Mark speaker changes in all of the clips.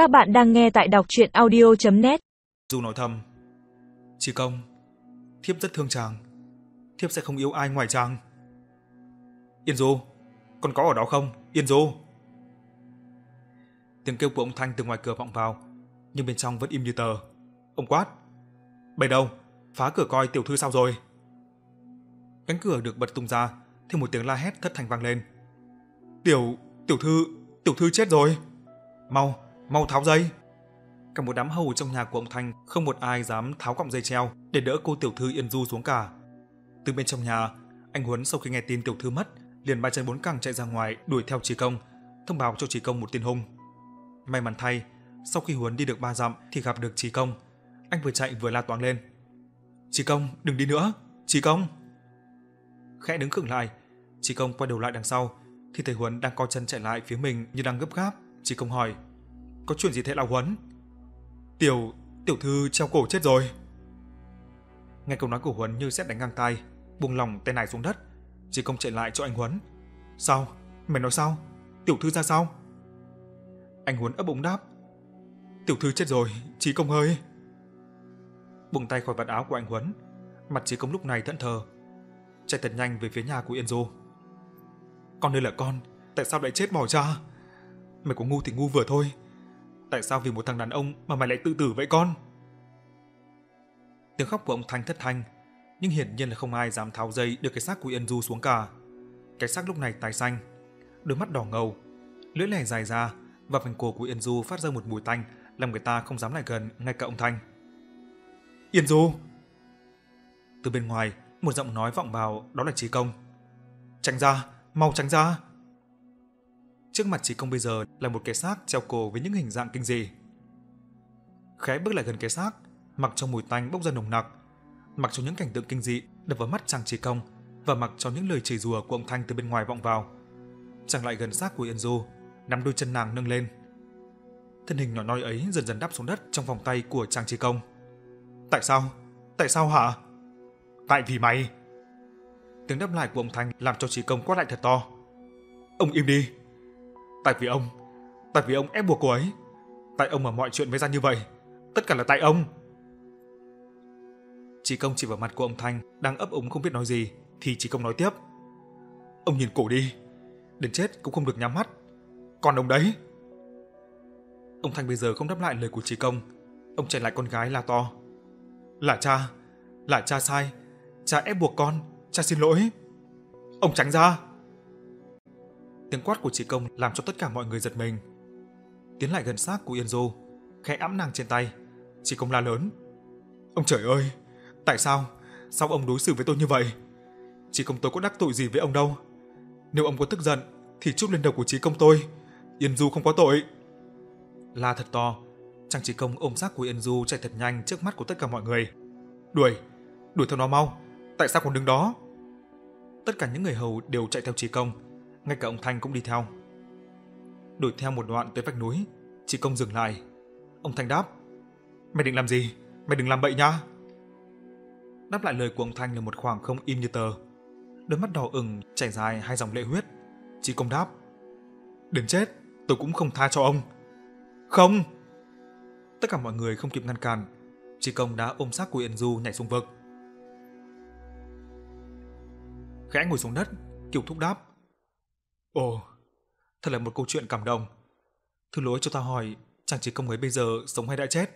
Speaker 1: Các bạn đang nghe tại đọc chuyện audio.net
Speaker 2: Du nói thầm Chỉ công Thiếp rất thương chàng Thiếp sẽ không yêu ai ngoài chàng. Yên Du Con có ở đó không? Yên Du Tiếng kêu của ông Thanh từ ngoài cửa vọng vào Nhưng bên trong vẫn im như tờ. Ông quát Bày đâu? Phá cửa coi tiểu thư sao rồi? Cánh cửa được bật tung ra Thì một tiếng la hét thất thanh vang lên. Tiểu, tiểu thư, tiểu thư chết rồi. Mau, mau tháo dây Cả một đám hầu trong nhà của ông Thanh không một ai dám tháo cọng dây treo để đỡ cô tiểu thư Yên Du xuống cả. Từ bên trong nhà, anh Huấn sau khi nghe tin tiểu thư mất, liền ba chân bốn cẳng chạy ra ngoài đuổi theo Trí Công, thông báo cho Trí Công một tin hung. May mắn thay, sau khi Huấn đi được ba dặm thì gặp được Trí Công. Anh vừa chạy vừa la toáng lên. Trí Công, đừng đi nữa, Trí Công. Khẽ đứng khựng lại, Trí Công quay đầu lại đằng sau, thì thấy Huấn đang co chân chạy lại phía mình như đang gấp gáp. Trí Công hỏi, có chuyện gì thế lão Huấn? Tiểu, tiểu thư treo cổ chết rồi. Nghe câu nói của Huấn như xét đánh ngang tay, buông lòng tên này xuống đất, Chỉ Công chạy lại cho anh Huấn. Sao? Mày nói sao? Tiểu thư ra sao? Anh Huấn ấp úng đáp. Tiểu thư chết rồi, Chí Công ơi. Buông tay khỏi vạt áo của anh Huấn, mặt Chí Công lúc này thẫn thờ, chạy thật nhanh về phía nhà của Yên Du. Con đây là con, tại sao lại chết bỏ cha? Mày có ngu thì ngu vừa thôi, tại sao vì một thằng đàn ông mà mày lại tự tử vậy con? Tiếng khóc của ông Thanh thất thanh, nhưng hiển nhiên là không ai dám tháo dây được cái xác của Yên Du xuống cả. Cái xác lúc này tái xanh, đôi mắt đỏ ngầu, lưỡi lẻ dài ra và phần cổ của Yên Du phát ra một mùi tanh làm người ta không dám lại gần ngay cả ông Thanh. Yên Du! Từ bên ngoài, một giọng nói vọng vào đó là Trí Công. Tránh ra, mau tránh ra! Trước mặt Trí Công bây giờ là một cái xác treo cổ với những hình dạng kinh dị. Khẽ bước lại gần cái xác, mặc cho mùi tanh bốc ra nồng nặc, mặc cho những cảnh tượng kinh dị đập vào mắt chàng Trí Công và mặc cho những lời chửi rủa của ông Thanh từ bên ngoài vọng vào. Chàng lại gần xác của Yên Du, nắm đôi chân nàng nâng lên. Thân hình nhỏ nhoi ấy dần dần đáp xuống đất trong vòng tay của chàng Trí Công. Tại sao? Tại sao hả? Tại vì mày. Tiếng đáp lại của ông Thanh làm cho Trí Công quát lại thật to. Ông im đi. Tại vì ông, tại vì ông ép buộc cô ấy. Tại ông mà mọi chuyện mới ra như vậy. Tất cả là tại ông. Chị Công chỉ vào mặt của ông Thanh đang ấp úng không biết nói gì thì chị Công nói tiếp. Ông nhìn cổ đi, đến chết cũng không được nhắm mắt. Còn ông đấy. Ông Thanh bây giờ không đáp lại lời của chị Công. Ông chạy lại con gái la to. Là cha, là cha sai. Cha ép buộc con, cha xin lỗi. Ông tránh ra. Tiếng quát của chị Công làm cho tất cả mọi người giật mình. Tiến lại gần xác của Yên Du, khẽ ẵm nàng trên tay. Chị Công la lớn. Ông trời ơi, tại sao? Sao ông đối xử với tôi như vậy? Chị Công tôi có đắc tội gì với ông đâu. Nếu ông có tức giận, thì chút lên đầu của chị Công tôi. Yên Du không có tội. La thật to, chàng chị Công ôm xác của Yên Du chạy thật nhanh trước mắt của tất cả mọi người. Đuổi, đuổi theo nó mau. Tại sao còn đứng đó? Tất cả những người hầu đều chạy theo chị Công ngay cả ông Thanh cũng đi theo. Đuổi theo một đoạn tới vách núi, chị công dừng lại. Ông Thanh đáp, mày định làm gì? Mày đừng làm bậy nha. Đáp lại lời của ông Thanh là một khoảng không im như tờ. Đôi mắt đỏ ửng chảy dài hai dòng lệ huyết. Chị công đáp, đến chết, tôi cũng không tha cho ông. Không! Tất cả mọi người không kịp ngăn cản, chị công đã ôm xác của Yên Du nhảy xuống vực. Khẽ ngồi xuống đất, Kiều Thúc đáp, Ồ, thật là một câu chuyện cảm động. Thứ lỗi cho ta hỏi, chàng chỉ công ấy bây giờ sống hay đã chết?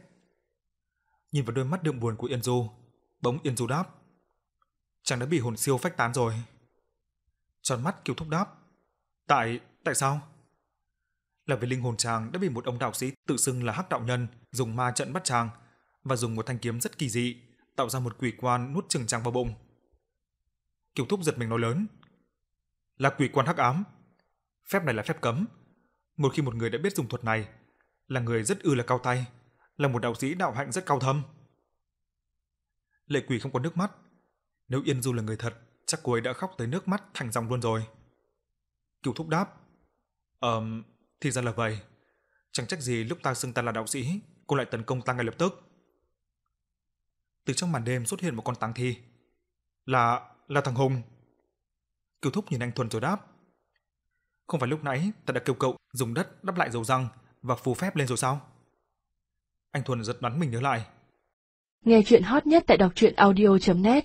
Speaker 2: Nhìn vào đôi mắt đượm buồn của Yên Du, bỗng Yên Du đáp. Chàng đã bị hồn siêu phách tán rồi. Tròn mắt kiều thúc đáp. Tại, tại sao? Là vì linh hồn chàng đã bị một ông đạo sĩ tự xưng là hắc đạo nhân dùng ma trận bắt chàng và dùng một thanh kiếm rất kỳ dị tạo ra một quỷ quan nuốt chừng chàng vào bụng. Kiều thúc giật mình nói lớn. Là quỷ quan hắc ám. Phép này là phép cấm. Một khi một người đã biết dùng thuật này, là người rất ư là cao tay, là một đạo sĩ đạo hạnh rất cao thâm. Lệ quỷ không có nước mắt. Nếu Yên Du là người thật, chắc cô ấy đã khóc tới nước mắt thành dòng luôn rồi. Cửu thúc đáp. Ờm, thì ra là vậy. Chẳng trách gì lúc ta xưng ta là đạo sĩ, cô lại tấn công ta ngay lập tức. Từ trong màn đêm xuất hiện một con tang thi. Là, là thằng Hùng. Cửu thúc nhìn anh Thuần rồi đáp. Không phải lúc nãy ta đã kêu cậu dùng đất đắp lại dầu răng và phù phép lên rồi sao? Anh Thuần giật bắn mình nhớ lại.
Speaker 3: Nghe chuyện hot nhất tại đọc truyện audio.net